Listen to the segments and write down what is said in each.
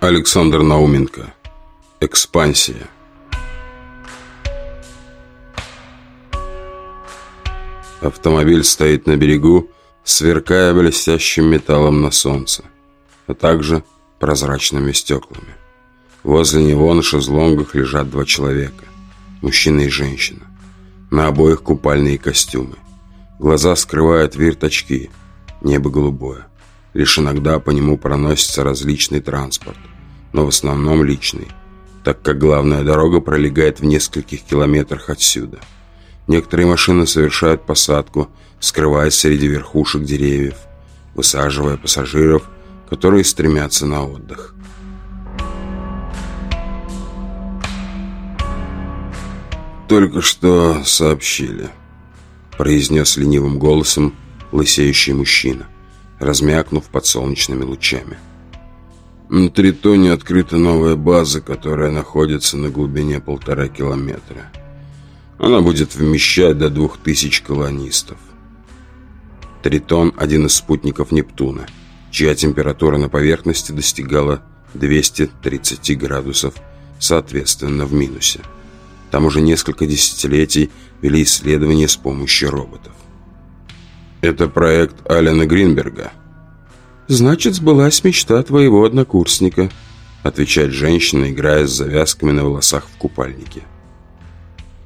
Александр Науменко. Экспансия. Автомобиль стоит на берегу, сверкая блестящим металлом на солнце, а также прозрачными стеклами. Возле него на шезлонгах лежат два человека, мужчина и женщина. На обоих купальные костюмы. Глаза скрывают вирт-очки, небо голубое. Лишь иногда по нему проносится различный транспорт, но в основном личный, так как главная дорога пролегает в нескольких километрах отсюда. Некоторые машины совершают посадку, скрываясь среди верхушек деревьев, высаживая пассажиров, которые стремятся на отдых. «Только что сообщили», — произнес ленивым голосом лысеющий мужчина — размякнув под солнечными лучами. На Тритоне открыта новая база, которая находится на глубине полтора километра. Она будет вмещать до двух тысяч колонистов. Тритон – один из спутников Нептуна, чья температура на поверхности достигала 230 градусов, соответственно в минусе. Там уже несколько десятилетий вели исследования с помощью роботов. Это проект Алена Гринберга. Значит, сбылась мечта твоего однокурсника, отвечает женщина, играя с завязками на волосах в купальнике.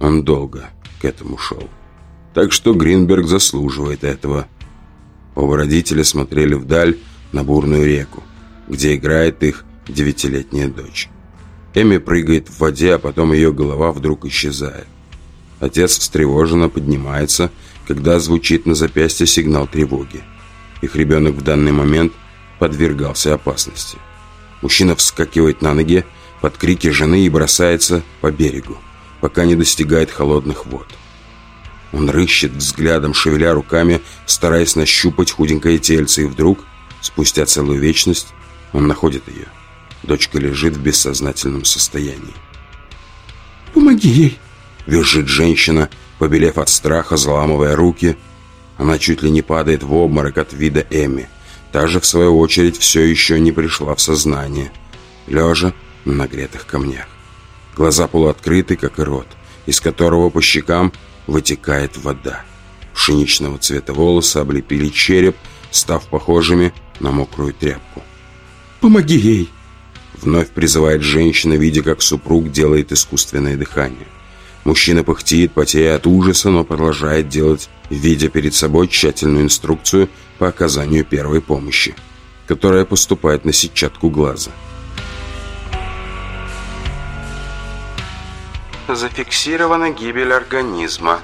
Он долго к этому шел. Так что Гринберг заслуживает этого. Оба родителя смотрели вдаль на бурную реку, где играет их девятилетняя дочь. Эми прыгает в воде, а потом ее голова вдруг исчезает. Отец встревоженно поднимается когда звучит на запястье сигнал тревоги. Их ребенок в данный момент подвергался опасности. Мужчина вскакивает на ноги под крики жены и бросается по берегу, пока не достигает холодных вод. Он рыщет взглядом, шевеля руками, стараясь нащупать худенькое тельце, и вдруг, спустя целую вечность, он находит ее. Дочка лежит в бессознательном состоянии. «Помоги ей!» — визжит женщина, Побелев от страха, заламывая руки, она чуть ли не падает в обморок от вида Эми. Та же, в свою очередь, все еще не пришла в сознание, лежа на нагретых камнях. Глаза полуоткрыты, как и рот, из которого по щекам вытекает вода. Пшеничного цвета волосы облепили череп, став похожими на мокрую тряпку. «Помоги ей!» Вновь призывает женщина, видя, как супруг делает искусственное дыхание. Мужчина пыхтит, потея от ужаса, но продолжает делать, видя перед собой тщательную инструкцию по оказанию первой помощи, которая поступает на сетчатку глаза. Зафиксирована гибель организма.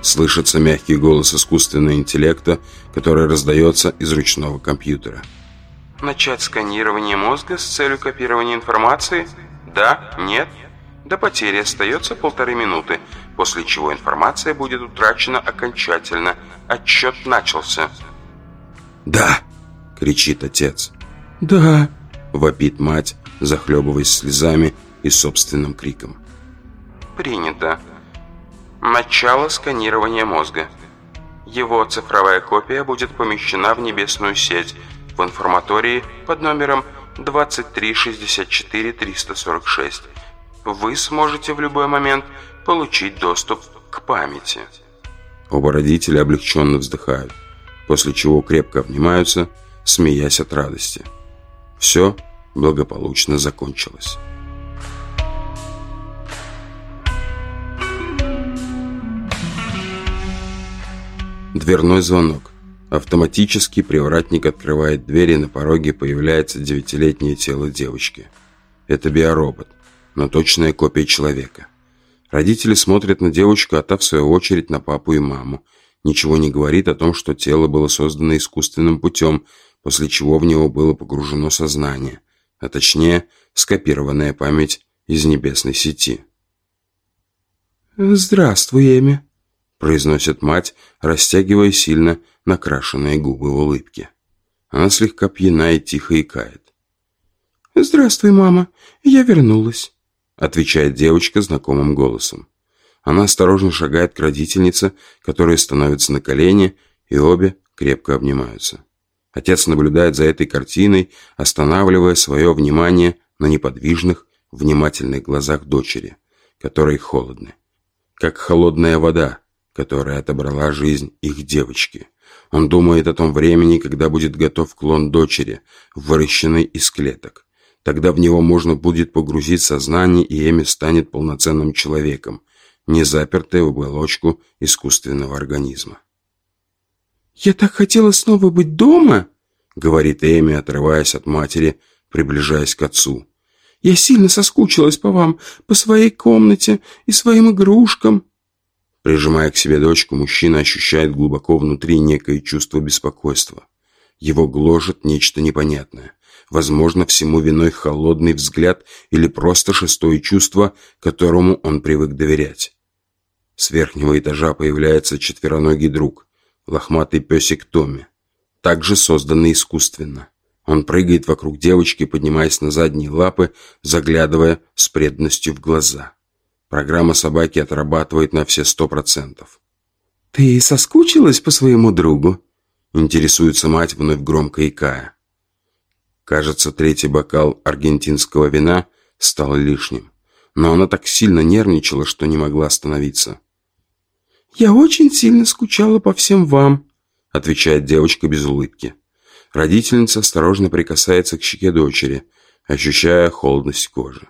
Слышится мягкий голос искусственного интеллекта, который раздается из ручного компьютера. Начать сканирование мозга с целью копирования информации? Да? Нет? До потери остается полторы минуты, после чего информация будет утрачена окончательно. Отчет начался. «Да!» — кричит отец. «Да!» — вопит мать, захлебываясь слезами и собственным криком. «Принято. Начало сканирования мозга. Его цифровая копия будет помещена в небесную сеть в информатории под номером 2364346 вы сможете в любой момент получить доступ к памяти. Оба родителя облегченно вздыхают, после чего крепко обнимаются, смеясь от радости. Все благополучно закончилось. Дверной звонок. Автоматически привратник открывает дверь, и на пороге появляется девятилетнее тело девочки. Это биоробот но точная копия человека. Родители смотрят на девочку, а та, в свою очередь, на папу и маму. Ничего не говорит о том, что тело было создано искусственным путем, после чего в него было погружено сознание, а точнее, скопированная память из небесной сети. «Здравствуй, Эми», — произносит мать, растягивая сильно накрашенные губы в улыбке. Она слегка пьяна и тихо икает. «Здравствуй, мама, я вернулась» отвечает девочка знакомым голосом. Она осторожно шагает к родительнице, которая становится на колени, и обе крепко обнимаются. Отец наблюдает за этой картиной, останавливая свое внимание на неподвижных, внимательных глазах дочери, которые холодны, как холодная вода, которая отобрала жизнь их девочки. Он думает о том времени, когда будет готов клон дочери, выращенный из клеток. Тогда в него можно будет погрузить сознание, и Эми станет полноценным человеком, не запертой в оболочку искусственного организма. «Я так хотела снова быть дома!» — говорит Эми, отрываясь от матери, приближаясь к отцу. «Я сильно соскучилась по вам, по своей комнате и своим игрушкам». Прижимая к себе дочку, мужчина ощущает глубоко внутри некое чувство беспокойства. Его гложет нечто непонятное. Возможно, всему виной холодный взгляд или просто шестое чувство, которому он привык доверять. С верхнего этажа появляется четвероногий друг, лохматый песик Томми, также созданный искусственно. Он прыгает вокруг девочки, поднимаясь на задние лапы, заглядывая с преданностью в глаза. Программа собаки отрабатывает на все сто процентов. «Ты соскучилась по своему другу?» Интересуется мать, вновь громко икая. Кажется, третий бокал аргентинского вина стал лишним. Но она так сильно нервничала, что не могла остановиться. «Я очень сильно скучала по всем вам», — отвечает девочка без улыбки. Родительница осторожно прикасается к щеке дочери, ощущая холодность кожи.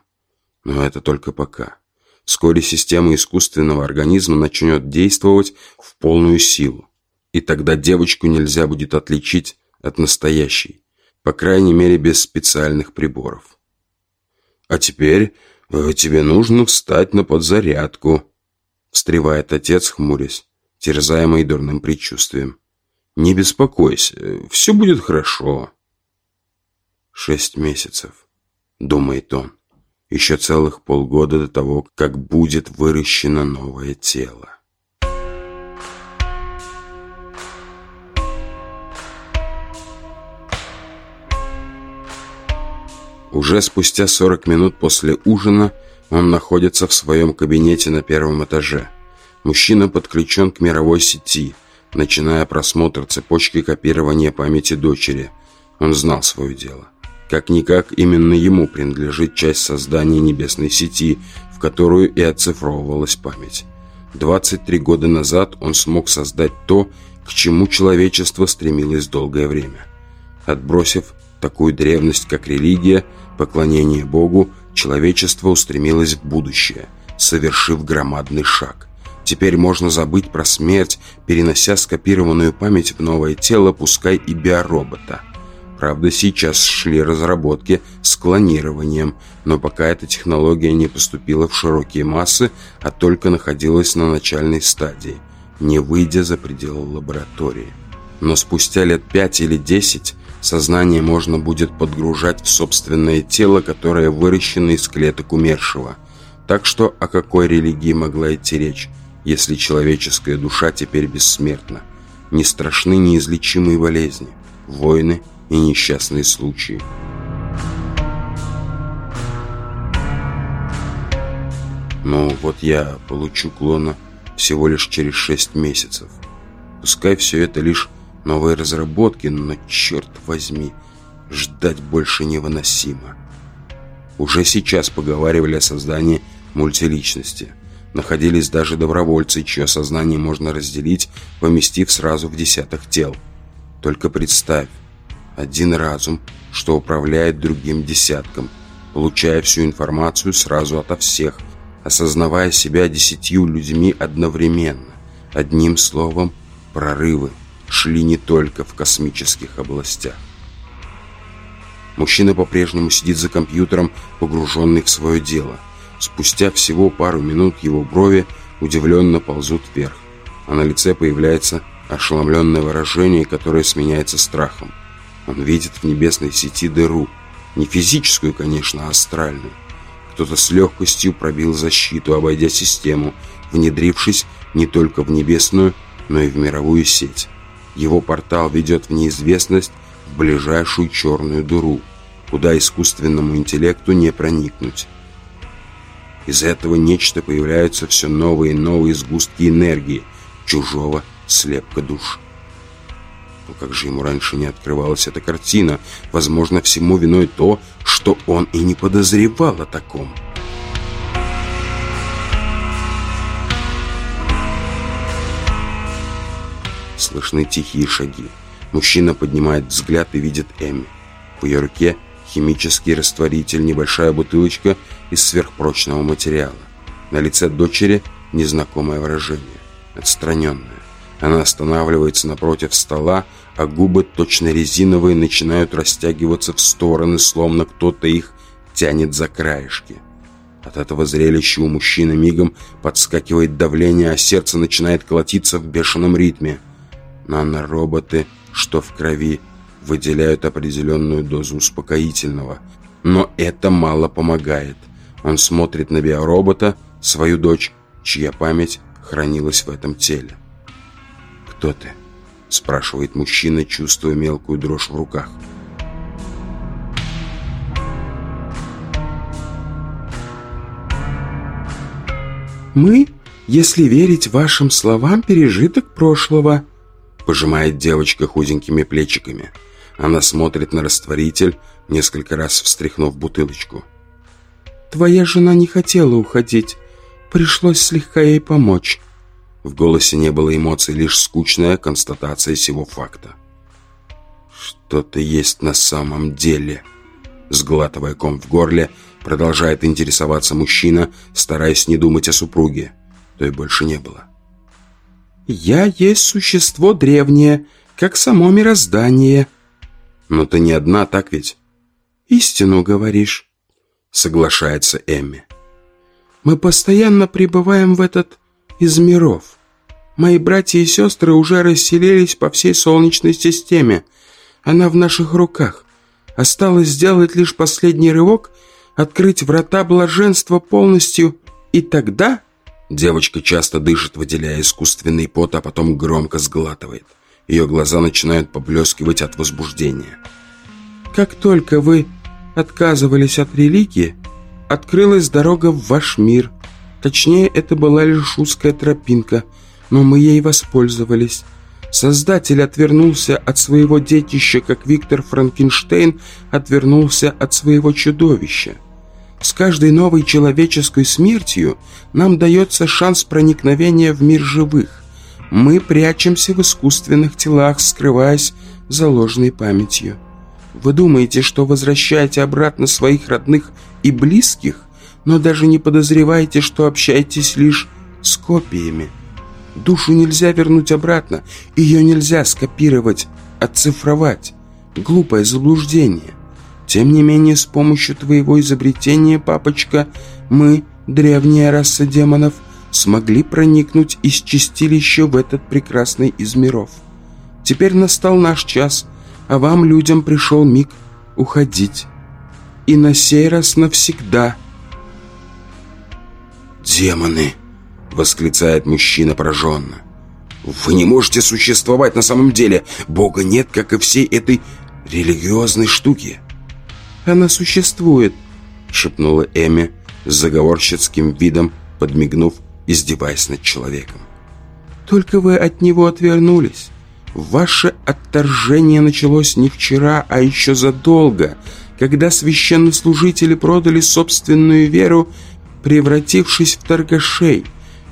Но это только пока. Вскоре система искусственного организма начнет действовать в полную силу. И тогда девочку нельзя будет отличить от настоящей, по крайней мере без специальных приборов. А теперь э, тебе нужно встать на подзарядку, встревает отец, хмурясь, терзаемый дурным предчувствием. «Не беспокойся, все будет хорошо». «Шесть месяцев», — думает он. «Еще целых полгода до того, как будет выращено новое тело». Уже спустя 40 минут после ужина он находится в своем кабинете на первом этаже. Мужчина подключен к мировой сети, начиная просмотр цепочки копирования памяти дочери. Он знал свое дело. Как-никак именно ему принадлежит часть создания небесной сети, в которую и оцифровывалась память. 23 года назад он смог создать то, к чему человечество стремилось долгое время. Отбросив такую древность, как религия, поклонение Богу, человечество устремилось в будущее, совершив громадный шаг. Теперь можно забыть про смерть, перенося скопированную память в новое тело, пускай и биоробота. Правда, сейчас шли разработки с клонированием, но пока эта технология не поступила в широкие массы, а только находилась на начальной стадии, не выйдя за пределы лаборатории. Но спустя лет пять или десять Сознание можно будет подгружать в собственное тело, которое выращено из клеток умершего. Так что о какой религии могла идти речь, если человеческая душа теперь бессмертна? Не страшны неизлечимые болезни, войны и несчастные случаи. Ну, вот я получу клона всего лишь через шесть месяцев. Пускай все это лишь новые разработки, но, черт возьми, ждать больше невыносимо. Уже сейчас поговаривали о создании мультиличности. Находились даже добровольцы, чье сознание можно разделить, поместив сразу в десяток тел. Только представь, один разум, что управляет другим десятком, получая всю информацию сразу ото всех, осознавая себя десятью людьми одновременно. Одним словом, прорывы шли не только в космических областях. Мужчина по-прежнему сидит за компьютером, погруженный в свое дело. Спустя всего пару минут его брови удивленно ползут вверх, а на лице появляется ошеломленное выражение, которое сменяется страхом. Он видит в небесной сети дыру, не физическую, конечно, а астральную. Кто-то с легкостью пробил защиту, обойдя систему, внедрившись не только в небесную, но и в мировую сеть. Его портал ведет в неизвестность, в ближайшую черную дыру, куда искусственному интеллекту не проникнуть. Из этого нечто появляются все новые и новые сгустки энергии, чужого слепка душ. Но как же ему раньше не открывалась эта картина? Возможно, всему виной то, что он и не подозревал о таком. Слышны тихие шаги. Мужчина поднимает взгляд и видит Эми. В ее руке химический растворитель, небольшая бутылочка из сверхпрочного материала. На лице дочери незнакомое выражение, отстраненное. Она останавливается напротив стола, а губы, точно резиновые, начинают растягиваться в стороны, словно кто-то их тянет за краешки. От этого зрелища у мужчины мигом подскакивает давление, а сердце начинает колотиться в бешеном ритме. Нанороботы, что в крови, выделяют определенную дозу успокоительного. Но это мало помогает. Он смотрит на биоробота, свою дочь, чья память хранилась в этом теле. «Кто ты?» – спрашивает мужчина, чувствуя мелкую дрожь в руках. «Мы, если верить вашим словам, пережиток прошлого», – пожимает девочка худенькими плечиками. Она смотрит на растворитель, несколько раз встряхнув бутылочку. «Твоя жена не хотела уходить. Пришлось слегка ей помочь. В голосе не было эмоций, лишь скучная констатация сего факта. «Что-то есть на самом деле», — сглатывая ком в горле, продолжает интересоваться мужчина, стараясь не думать о супруге. То и больше не было. «Я есть существо древнее, как само мироздание». «Но ты не одна, так ведь?» «Истину говоришь», — соглашается Эмми. «Мы постоянно пребываем в этот из миров. Мои братья и сестры уже расселились по всей Солнечной системе. Она в наших руках. Осталось сделать лишь последний рывок, открыть врата блаженства полностью, и тогда...» Девочка часто дышит, выделяя искусственный пот, а потом громко сглатывает. Ее глаза начинают поблескивать от возбуждения. «Как только вы отказывались от религии, открылась дорога в ваш мир. Точнее, это была лишь узкая тропинка, но мы ей воспользовались. Создатель отвернулся от своего детища, как Виктор Франкенштейн отвернулся от своего чудовища. С каждой новой человеческой смертью нам дается шанс проникновения в мир живых. Мы прячемся в искусственных телах, скрываясь за ложной памятью. Вы думаете, что возвращаете обратно своих родных и близких? но даже не подозреваете, что общаетесь лишь с копиями. Душу нельзя вернуть обратно, ее нельзя скопировать, оцифровать. Глупое заблуждение. Тем не менее, с помощью твоего изобретения, папочка, мы, древняя раса демонов, смогли проникнуть из чистилища в этот прекрасный из миров. Теперь настал наш час, а вам, людям, пришел миг уходить. И на сей раз навсегда – «Демоны!» — восклицает мужчина пораженно. «Вы не можете существовать на самом деле! Бога нет, как и всей этой религиозной штуки!» «Она существует!» — шепнула Эми с заговорщицким видом, подмигнув, издеваясь над человеком. «Только вы от него отвернулись. Ваше отторжение началось не вчера, а еще задолго, когда священнослужители продали собственную веру превратившись в торгашей,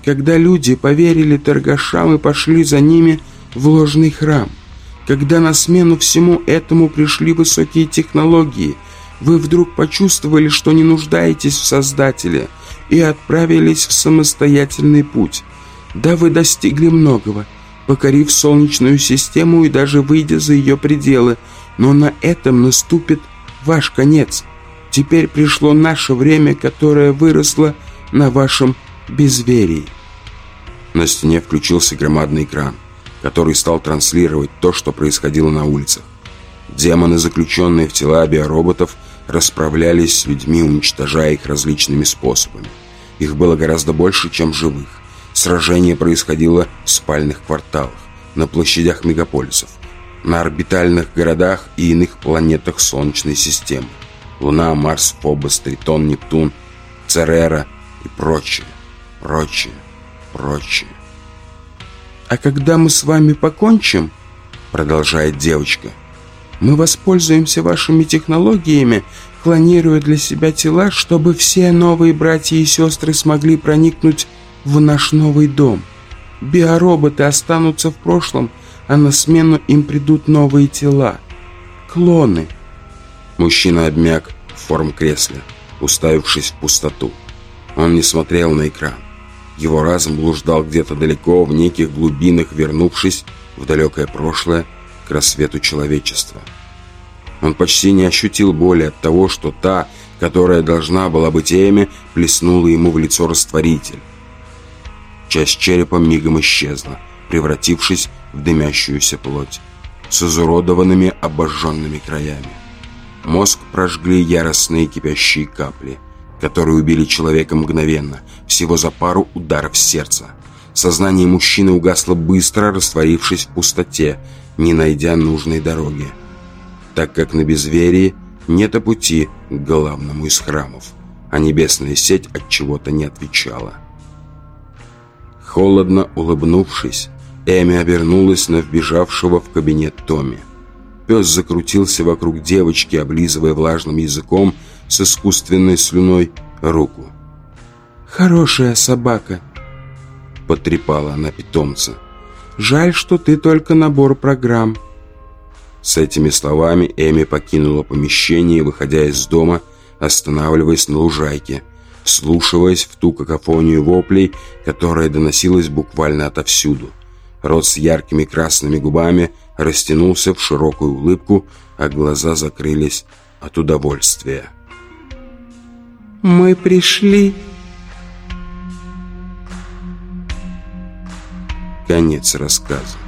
когда люди поверили торгашам и пошли за ними в ложный храм. Когда на смену всему этому пришли высокие технологии, вы вдруг почувствовали, что не нуждаетесь в Создателе и отправились в самостоятельный путь. Да, вы достигли многого, покорив Солнечную систему и даже выйдя за ее пределы, но на этом наступит ваш конец – Теперь пришло наше время, которое выросло на вашем безверии». На стене включился громадный экран, который стал транслировать то, что происходило на улицах. Демоны, заключенные в тела биороботов, расправлялись с людьми, уничтожая их различными способами. Их было гораздо больше, чем живых. Сражение происходило в спальных кварталах, на площадях мегаполисов, на орбитальных городах и иных планетах Солнечной системы. Луна, Марс, Фобос, Тритон, Нептун, Церера и прочее, прочее, прочее. «А когда мы с вами покончим, — продолжает девочка. Мы воспользуемся вашими технологиями, клонируя для себя тела, чтобы все новые братья и сестры смогли проникнуть в наш новый дом. Биороботы останутся в прошлом, а на смену им придут новые тела. Клоны. Мужчина обмяк в форм кресла, уставившись в пустоту. Он не смотрел на экран. Его разум блуждал где-то далеко, в неких глубинах, вернувшись в далекое прошлое, к рассвету человечества. Он почти не ощутил боли от того, что та, которая должна была быть Эми, плеснула ему в лицо растворитель. Часть черепа мигом исчезла, превратившись в дымящуюся плоть с изуродованными обожженными краями. Мозг прожгли яростные кипящие капли, которые убили человека мгновенно, всего за пару ударов сердца. Сознание мужчины угасло быстро, растворившись в пустоте, не найдя нужной дороги. Так как на безверии нет пути к главному из храмов, а небесная сеть от чего-то не отвечала. Холодно улыбнувшись, Эми обернулась на вбежавшего в кабинет Томми. Пес закрутился вокруг девочки, облизывая влажным языком с искусственной слюной руку. «Хорошая собака», — потрепала она питомца. «Жаль, что ты только набор программ». С этими словами Эми покинула помещение, выходя из дома, останавливаясь на лужайке, вслушиваясь в ту какофонию воплей, которая доносилась буквально отовсюду. Рот с яркими красными губами растянулся в широкую улыбку, а глаза закрылись от удовольствия. «Мы пришли!» Конец рассказа.